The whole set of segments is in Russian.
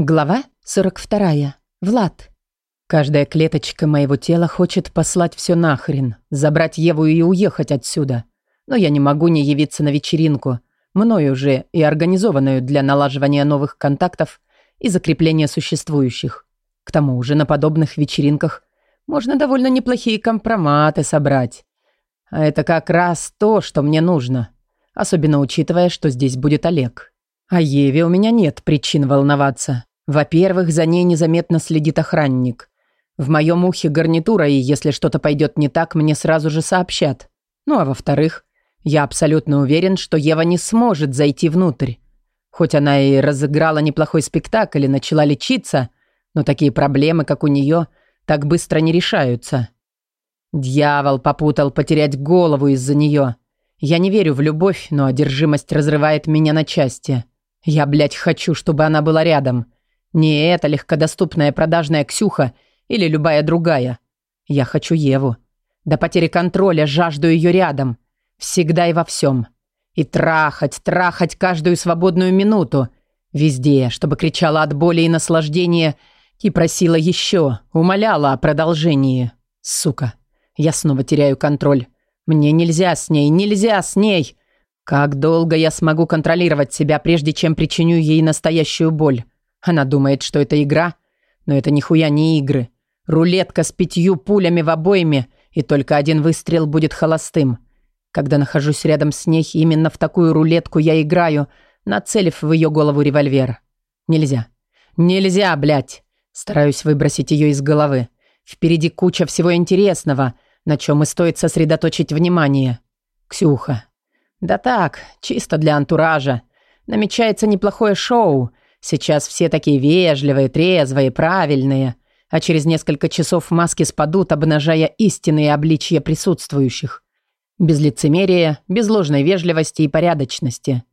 Глава 42. Влад. Каждая клеточка моего тела хочет послать все нахрен, забрать Еву и уехать отсюда. Но я не могу не явиться на вечеринку, мною уже и организованную для налаживания новых контактов и закрепления существующих. К тому же на подобных вечеринках можно довольно неплохие компроматы собрать. А это как раз то, что мне нужно. Особенно учитывая, что здесь будет Олег. А Еве у меня нет причин волноваться. Во-первых, за ней незаметно следит охранник. В моем ухе гарнитура, и если что-то пойдет не так, мне сразу же сообщат. Ну а во-вторых, я абсолютно уверен, что Ева не сможет зайти внутрь. Хоть она и разыграла неплохой спектакль и начала лечиться, но такие проблемы, как у нее, так быстро не решаются. Дьявол попутал потерять голову из-за нее. Я не верю в любовь, но одержимость разрывает меня на части. Я, блядь, хочу, чтобы она была рядом. Не эта легкодоступная продажная Ксюха или любая другая. Я хочу Еву. До потери контроля жажду ее рядом. Всегда и во всем. И трахать, трахать каждую свободную минуту. Везде, чтобы кричала от боли и наслаждения и просила еще, умоляла о продолжении. Сука, я снова теряю контроль. Мне нельзя с ней, нельзя с ней. Как долго я смогу контролировать себя, прежде чем причиню ей настоящую боль? Она думает, что это игра, но это нихуя не игры. Рулетка с пятью пулями в обойме, и только один выстрел будет холостым. Когда нахожусь рядом с ней, именно в такую рулетку я играю, нацелив в ее голову револьвер. Нельзя. Нельзя, блядь. Стараюсь выбросить ее из головы. Впереди куча всего интересного, на чем и стоит сосредоточить внимание. Ксюха. Да так, чисто для антуража. Намечается неплохое шоу, Сейчас все такие вежливые, трезвые, правильные, а через несколько часов маски спадут, обнажая истинные обличья присутствующих. Без лицемерия, без ложной вежливости и порядочности.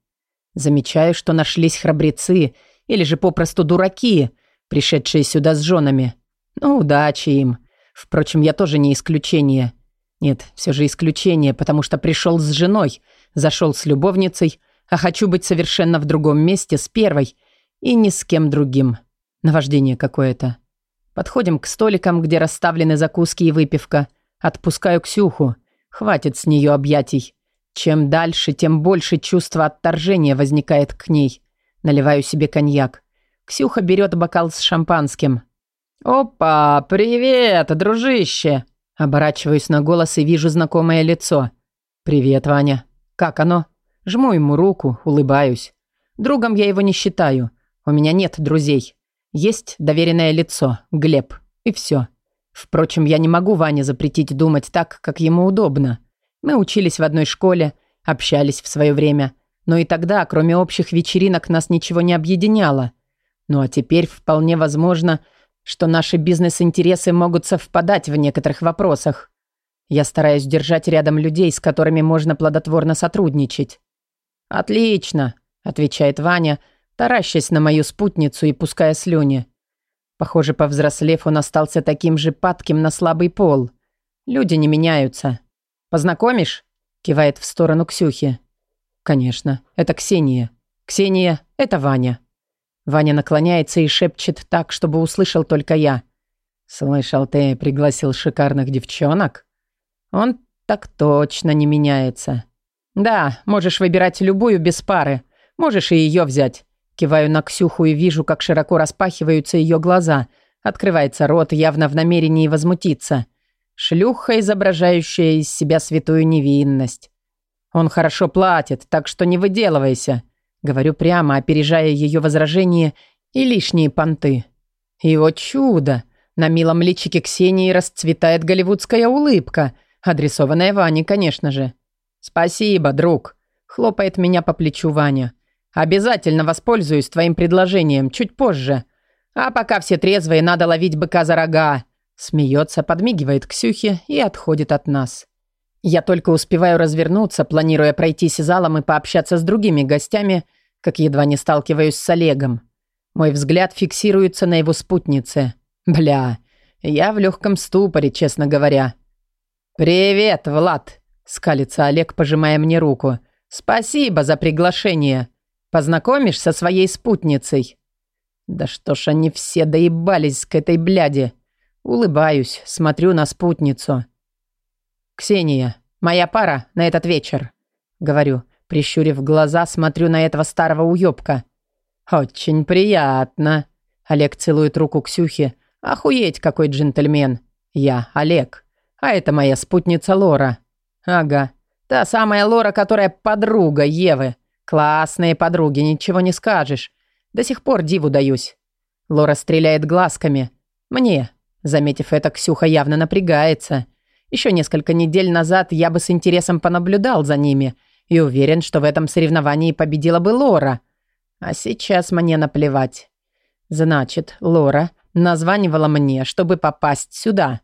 Замечаю, что нашлись храбрецы или же попросту дураки, пришедшие сюда с женами. Ну, удачи им. Впрочем, я тоже не исключение. Нет, все же исключение, потому что пришел с женой, зашел с любовницей, а хочу быть совершенно в другом месте с первой – и ни с кем другим. Наваждение какое-то. Подходим к столикам, где расставлены закуски и выпивка. Отпускаю Ксюху. Хватит с нее объятий. Чем дальше, тем больше чувство отторжения возникает к ней. Наливаю себе коньяк. Ксюха берет бокал с шампанским. «Опа, привет, дружище!» Оборачиваюсь на голос и вижу знакомое лицо. «Привет, Ваня. Как оно?» Жму ему руку, улыбаюсь. Другом я его не считаю. У меня нет друзей. Есть доверенное лицо, Глеб, и все. Впрочем, я не могу Ване запретить думать так, как ему удобно. Мы учились в одной школе, общались в свое время. Но и тогда, кроме общих вечеринок, нас ничего не объединяло. Ну а теперь вполне возможно, что наши бизнес-интересы могут совпадать в некоторых вопросах. Я стараюсь держать рядом людей, с которыми можно плодотворно сотрудничать. «Отлично», – отвечает Ваня – таращась на мою спутницу и пуская слюни. Похоже, повзрослев, он остался таким же падким на слабый пол. Люди не меняются. «Познакомишь?» – кивает в сторону Ксюхи. «Конечно, это Ксения. Ксения – это Ваня». Ваня наклоняется и шепчет так, чтобы услышал только я. «Слышал, ты пригласил шикарных девчонок?» «Он так точно не меняется». «Да, можешь выбирать любую без пары. Можешь и ее взять. Киваю на Ксюху и вижу, как широко распахиваются ее глаза. Открывается рот, явно в намерении возмутиться. Шлюха, изображающая из себя святую невинность. «Он хорошо платит, так что не выделывайся», — говорю прямо, опережая ее возражения и лишние понты. И вот чудо! На милом личике Ксении расцветает голливудская улыбка, адресованная Ване, конечно же. «Спасибо, друг», — хлопает меня по плечу Ваня. «Ваня». Обязательно воспользуюсь твоим предложением чуть позже. А пока все трезвые, надо ловить быка за рога. Смеется, подмигивает Ксюхе и отходит от нас. Я только успеваю развернуться, планируя пройтись залом и пообщаться с другими гостями, как едва не сталкиваюсь с Олегом. Мой взгляд фиксируется на его спутнице. Бля, я в легком ступоре, честно говоря. «Привет, Влад!» – скалится Олег, пожимая мне руку. «Спасибо за приглашение!» Познакомишь со своей спутницей?» «Да что ж они все доебались к этой бляде!» Улыбаюсь, смотрю на спутницу. «Ксения, моя пара на этот вечер», — говорю. Прищурив глаза, смотрю на этого старого уёбка. «Очень приятно», — Олег целует руку Ксюхи. «Охуеть, какой джентльмен! Я Олег, а это моя спутница Лора». «Ага, та самая Лора, которая подруга Евы. Классные подруги, ничего не скажешь. До сих пор диву даюсь. Лора стреляет глазками. Мне. Заметив это, Ксюха явно напрягается. Еще несколько недель назад я бы с интересом понаблюдал за ними и уверен, что в этом соревновании победила бы Лора. А сейчас мне наплевать. Значит, Лора названивала мне, чтобы попасть сюда.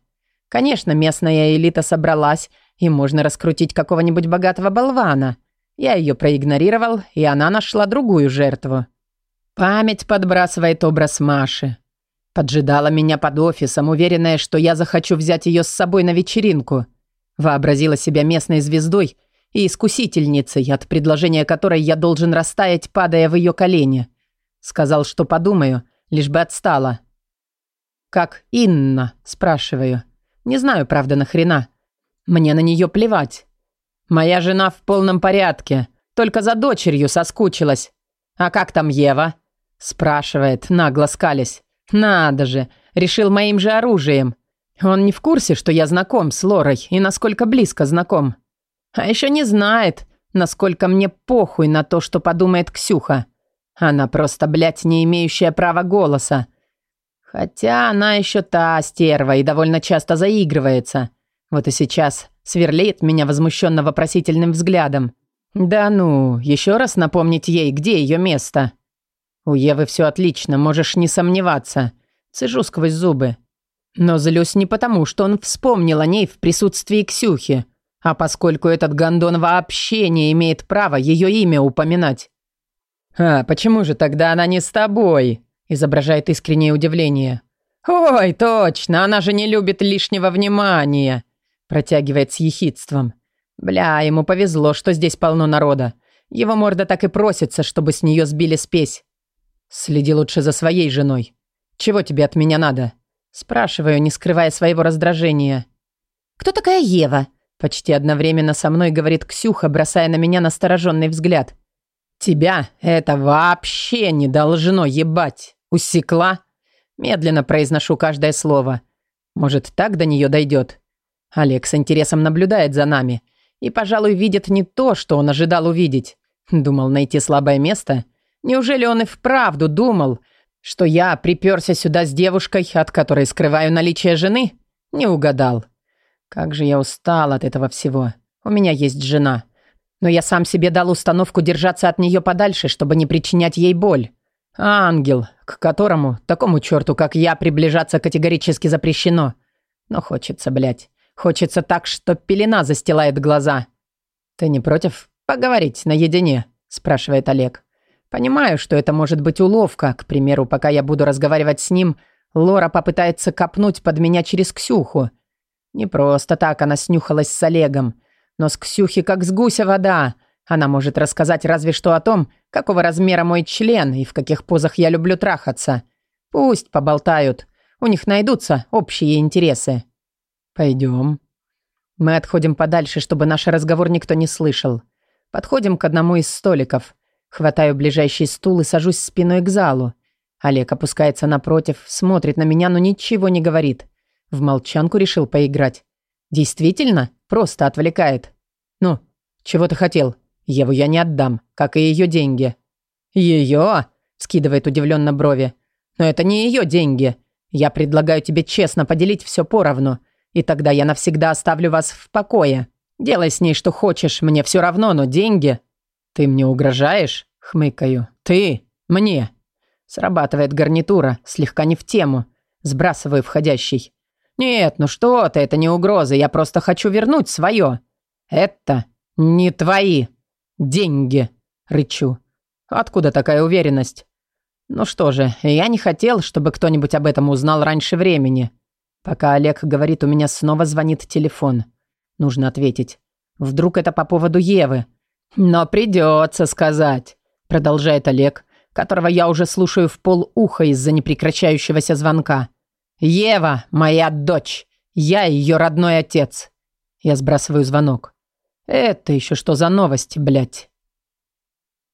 Конечно, местная элита собралась, и можно раскрутить какого-нибудь богатого болвана. Я ее проигнорировал, и она нашла другую жертву. Память подбрасывает образ Маши. Поджидала меня под офисом, уверенная, что я захочу взять ее с собой на вечеринку. Вообразила себя местной звездой и искусительницей, от предложения которой я должен растаять, падая в ее колени. Сказал, что подумаю, лишь бы отстала. «Как Инна?» – спрашиваю. «Не знаю, правда, нахрена. Мне на нее плевать. «Моя жена в полном порядке, только за дочерью соскучилась. А как там Ева?» спрашивает, нагло скались. «Надо же, решил моим же оружием. Он не в курсе, что я знаком с Лорой и насколько близко знаком. А еще не знает, насколько мне похуй на то, что подумает Ксюха. Она просто, блядь, не имеющая права голоса. Хотя она еще та стерва и довольно часто заигрывается. Вот и сейчас сверлит меня возмущенно вопросительным взглядом. «Да ну, еще раз напомнить ей, где ее место?» «У Евы все отлично, можешь не сомневаться». Цежу сквозь зубы. Но злюсь не потому, что он вспомнил о ней в присутствии Ксюхи, а поскольку этот гондон вообще не имеет права ее имя упоминать. «А почему же тогда она не с тобой?» изображает искреннее удивление. «Ой, точно, она же не любит лишнего внимания!» Протягивает с ехидством. Бля, ему повезло, что здесь полно народа. Его морда так и просится, чтобы с нее сбили спесь. Следи лучше за своей женой. Чего тебе от меня надо? Спрашиваю, не скрывая своего раздражения. Кто такая Ева? Почти одновременно со мной говорит Ксюха, бросая на меня настороженный взгляд. Тебя это вообще не должно ебать. Усекла? Медленно произношу каждое слово. Может, так до нее дойдет. Олег с интересом наблюдает за нами и, пожалуй, видит не то, что он ожидал увидеть. Думал найти слабое место. Неужели он и вправду думал, что я приперся сюда с девушкой, от которой скрываю наличие жены? Не угадал. Как же я устал от этого всего. У меня есть жена. Но я сам себе дал установку держаться от нее подальше, чтобы не причинять ей боль. А ангел, к которому, такому черту, как я, приближаться категорически запрещено. Но хочется, блядь. Хочется так, что пелена застилает глаза. «Ты не против поговорить наедине?» – спрашивает Олег. «Понимаю, что это может быть уловка. К примеру, пока я буду разговаривать с ним, Лора попытается копнуть под меня через Ксюху. Не просто так она снюхалась с Олегом. Но с Ксюхи как с гуся вода. Она может рассказать разве что о том, какого размера мой член и в каких позах я люблю трахаться. Пусть поболтают. У них найдутся общие интересы. Пойдем. Мы отходим подальше, чтобы наш разговор никто не слышал. Подходим к одному из столиков. Хватаю ближайший стул и сажусь спиной к залу. Олег опускается напротив, смотрит на меня, но ничего не говорит. В молчанку решил поиграть. Действительно, просто отвлекает. Ну, чего ты хотел? Еву я не отдам, как и ее деньги. Ее? скидывает удивленно брови. Но это не ее деньги. Я предлагаю тебе честно поделить все поровну. И тогда я навсегда оставлю вас в покое. Делай с ней что хочешь, мне все равно, но деньги...» «Ты мне угрожаешь?» — хмыкаю. «Ты? Мне?» Срабатывает гарнитура, слегка не в тему. Сбрасываю входящий. «Нет, ну что ты, это не угроза, я просто хочу вернуть свое». «Это не твои деньги», — рычу. «Откуда такая уверенность?» «Ну что же, я не хотел, чтобы кто-нибудь об этом узнал раньше времени. Пока Олег говорит, у меня снова звонит телефон. Нужно ответить. Вдруг это по поводу Евы? Но придется сказать, продолжает Олег, которого я уже слушаю в полуха из-за непрекращающегося звонка. Ева, моя дочь. Я ее родной отец. Я сбрасываю звонок. Это еще что за новость, блядь?